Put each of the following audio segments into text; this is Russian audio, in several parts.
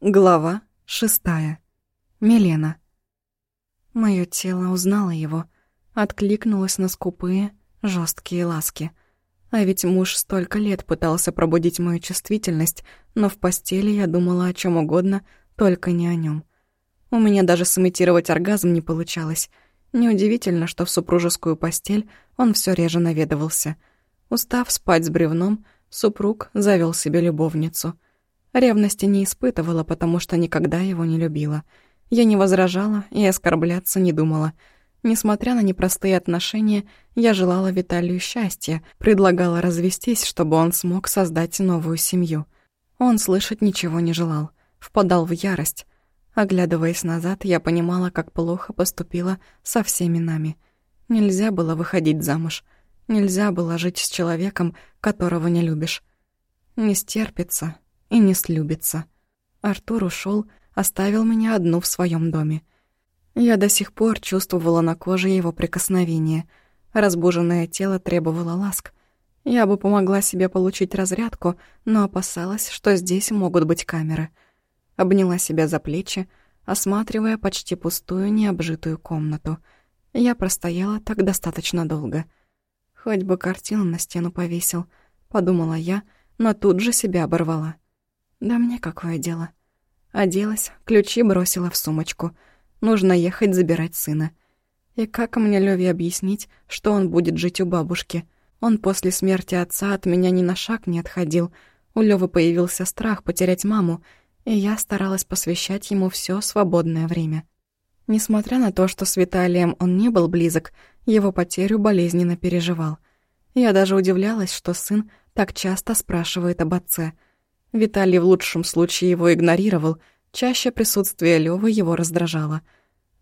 Глава шестая. Милена. Моё тело узнало его, откликнулось на скупые, жесткие ласки. А ведь муж столько лет пытался пробудить мою чувствительность, но в постели я думала о чем угодно, только не о нем. У меня даже сымитировать оргазм не получалось. Неудивительно, что в супружескую постель он все реже наведывался. Устав спать с бревном, супруг завел себе любовницу — Ревности не испытывала, потому что никогда его не любила. Я не возражала и оскорбляться не думала. Несмотря на непростые отношения, я желала Виталию счастья, предлагала развестись, чтобы он смог создать новую семью. Он слышать ничего не желал, впадал в ярость. Оглядываясь назад, я понимала, как плохо поступила со всеми нами. Нельзя было выходить замуж. Нельзя было жить с человеком, которого не любишь. Не стерпится, и не слюбится. Артур ушел, оставил меня одну в своем доме. Я до сих пор чувствовала на коже его прикосновение. Разбуженное тело требовало ласк. Я бы помогла себе получить разрядку, но опасалась, что здесь могут быть камеры. Обняла себя за плечи, осматривая почти пустую необжитую комнату. Я простояла так достаточно долго. Хоть бы картину на стену повесил, подумала я, но тут же себя оборвала. Да мне какое дело. Оделась, ключи бросила в сумочку. Нужно ехать забирать сына. И как мне Лёве объяснить, что он будет жить у бабушки? Он после смерти отца от меня ни на шаг не отходил. У Лёвы появился страх потерять маму, и я старалась посвящать ему всё свободное время. Несмотря на то, что с Виталием он не был близок, его потерю болезненно переживал. Я даже удивлялась, что сын так часто спрашивает об отце — Виталий в лучшем случае его игнорировал, чаще присутствие Лёвы его раздражало.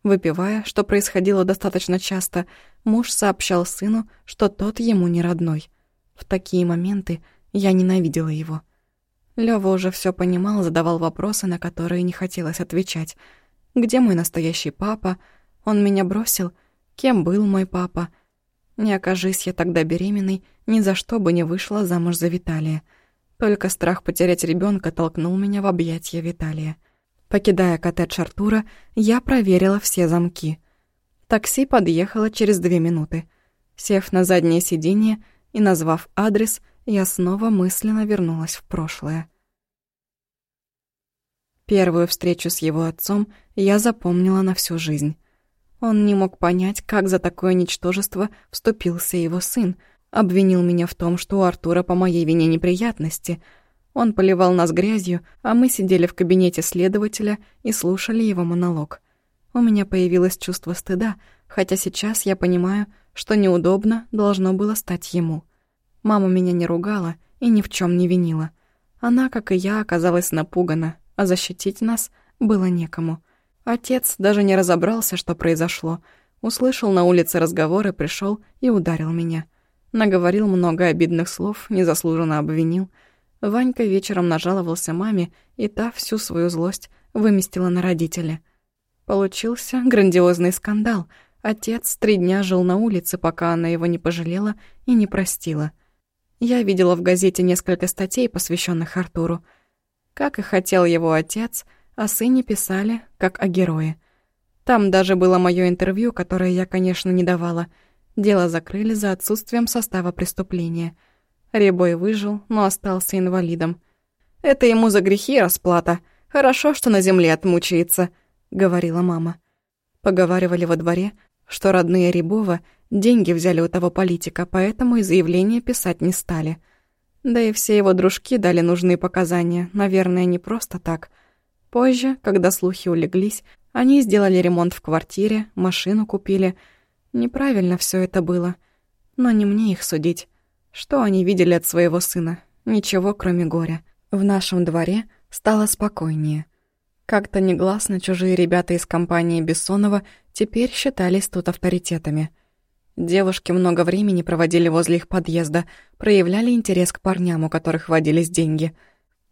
Выпивая, что происходило достаточно часто, муж сообщал сыну, что тот ему не родной. В такие моменты я ненавидела его. Лёва уже всё понимал, задавал вопросы, на которые не хотелось отвечать. «Где мой настоящий папа? Он меня бросил? Кем был мой папа?» Не окажись я тогда беременной, ни за что бы не вышла замуж за Виталия. Только страх потерять ребенка толкнул меня в объятия Виталия. Покидая коттедж Артура, я проверила все замки. Такси подъехало через две минуты. Сев на заднее сиденье и назвав адрес, я снова мысленно вернулась в прошлое. Первую встречу с его отцом я запомнила на всю жизнь. Он не мог понять, как за такое ничтожество вступился его сын — Обвинил меня в том, что у Артура по моей вине неприятности. Он поливал нас грязью, а мы сидели в кабинете следователя и слушали его монолог. У меня появилось чувство стыда, хотя сейчас я понимаю, что неудобно должно было стать ему. Мама меня не ругала и ни в чем не винила. Она, как и я, оказалась напугана, а защитить нас было некому. Отец даже не разобрался, что произошло. Услышал на улице разговоры, пришел и ударил меня. Наговорил много обидных слов, незаслуженно обвинил. Ванька вечером нажаловался маме, и та всю свою злость выместила на родителя. Получился грандиозный скандал. Отец три дня жил на улице, пока она его не пожалела и не простила. Я видела в газете несколько статей, посвященных Артуру. Как и хотел его отец, о сыне писали, как о герое. Там даже было мое интервью, которое я, конечно, не давала — Дело закрыли за отсутствием состава преступления. Ребой выжил, но остался инвалидом. «Это ему за грехи расплата. Хорошо, что на земле отмучается», — говорила мама. Поговаривали во дворе, что родные Рябова деньги взяли у того политика, поэтому и заявление писать не стали. Да и все его дружки дали нужные показания, наверное, не просто так. Позже, когда слухи улеглись, они сделали ремонт в квартире, машину купили — Неправильно все это было. Но не мне их судить. Что они видели от своего сына? Ничего, кроме горя. В нашем дворе стало спокойнее. Как-то негласно чужие ребята из компании Бессонова теперь считались тут авторитетами. Девушки много времени проводили возле их подъезда, проявляли интерес к парням, у которых водились деньги.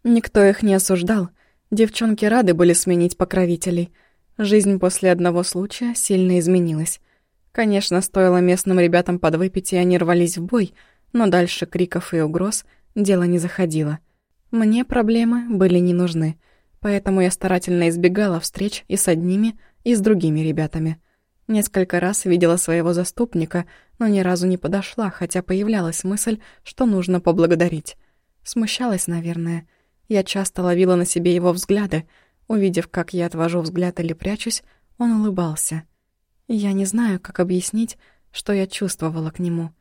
Никто их не осуждал. Девчонки рады были сменить покровителей. Жизнь после одного случая сильно изменилась. Конечно, стоило местным ребятам подвыпить, и они рвались в бой, но дальше криков и угроз дело не заходило. Мне проблемы были не нужны. Поэтому я старательно избегала встреч и с одними, и с другими ребятами. Несколько раз видела своего заступника, но ни разу не подошла, хотя появлялась мысль, что нужно поблагодарить. Смущалась, наверное. Я часто ловила на себе его взгляды. Увидев, как я отвожу взгляд или прячусь, он улыбался. Я не знаю, как объяснить, что я чувствовала к нему.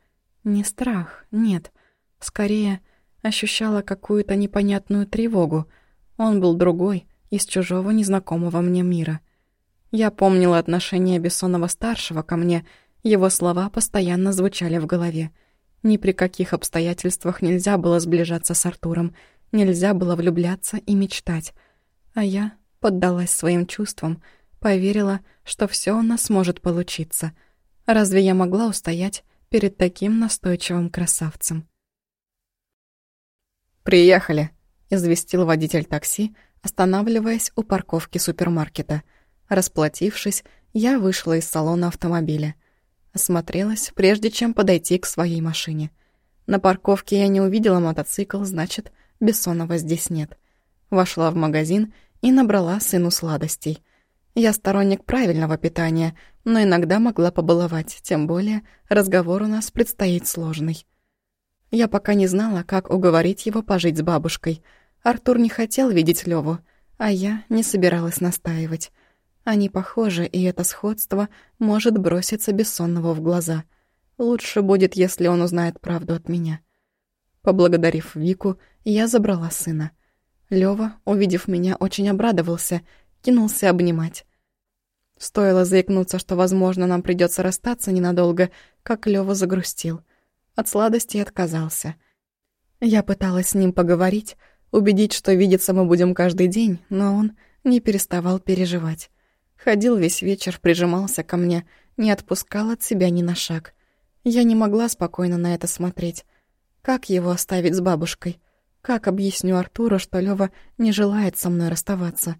Не страх, нет. Скорее, ощущала какую-то непонятную тревогу. Он был другой, из чужого незнакомого мне мира. Я помнила отношение Бессонова-старшего ко мне, его слова постоянно звучали в голове. Ни при каких обстоятельствах нельзя было сближаться с Артуром, нельзя было влюбляться и мечтать. А я поддалась своим чувствам, поверила, что все у нас может получиться. Разве я могла устоять перед таким настойчивым красавцем? «Приехали», — известил водитель такси, останавливаясь у парковки супермаркета. Расплатившись, я вышла из салона автомобиля. Осмотрелась, прежде чем подойти к своей машине. На парковке я не увидела мотоцикл, значит, Бессонова здесь нет. Вошла в магазин и набрала сыну сладостей. Я сторонник правильного питания, но иногда могла побаловать, тем более разговор у нас предстоит сложный. Я пока не знала, как уговорить его пожить с бабушкой. Артур не хотел видеть Леву, а я не собиралась настаивать. Они похожи, и это сходство может броситься бессонного в глаза. Лучше будет, если он узнает правду от меня. Поблагодарив Вику, я забрала сына. Лёва, увидев меня, очень обрадовался, кинулся обнимать. Стоило заикнуться, что, возможно, нам придется расстаться ненадолго, как Лёва загрустил. От сладости отказался. Я пыталась с ним поговорить, убедить, что видеться мы будем каждый день, но он не переставал переживать. Ходил весь вечер, прижимался ко мне, не отпускал от себя ни на шаг. Я не могла спокойно на это смотреть. Как его оставить с бабушкой? Как объясню Артуру, что Лёва не желает со мной расставаться?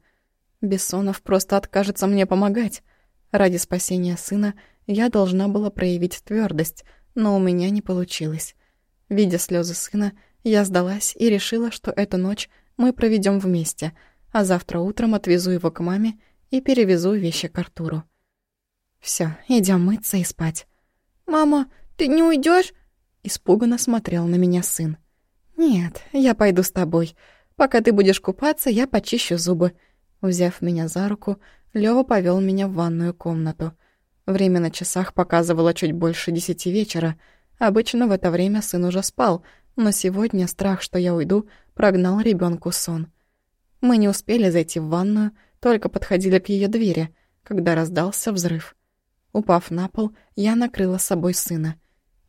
Бессонов просто откажется мне помогать. Ради спасения сына я должна была проявить твердость, но у меня не получилось. Видя слезы сына, я сдалась и решила, что эту ночь мы проведем вместе, а завтра утром отвезу его к маме и перевезу вещи к Артуру. Все, идем мыться и спать. «Мама, ты не уйдешь? Испуганно смотрел на меня сын. «Нет, я пойду с тобой. Пока ты будешь купаться, я почищу зубы». Взяв меня за руку, Лёва повел меня в ванную комнату. Время на часах показывало чуть больше десяти вечера. Обычно в это время сын уже спал, но сегодня страх, что я уйду, прогнал ребенку сон. Мы не успели зайти в ванную, только подходили к ее двери, когда раздался взрыв. Упав на пол, я накрыла собой сына.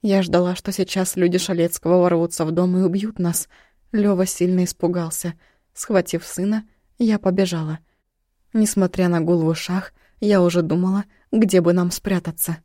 Я ждала, что сейчас люди Шалецкого ворвутся в дом и убьют нас. Лёва сильно испугался. Схватив сына, я побежала. Несмотря на гул в ушах, я уже думала, где бы нам спрятаться.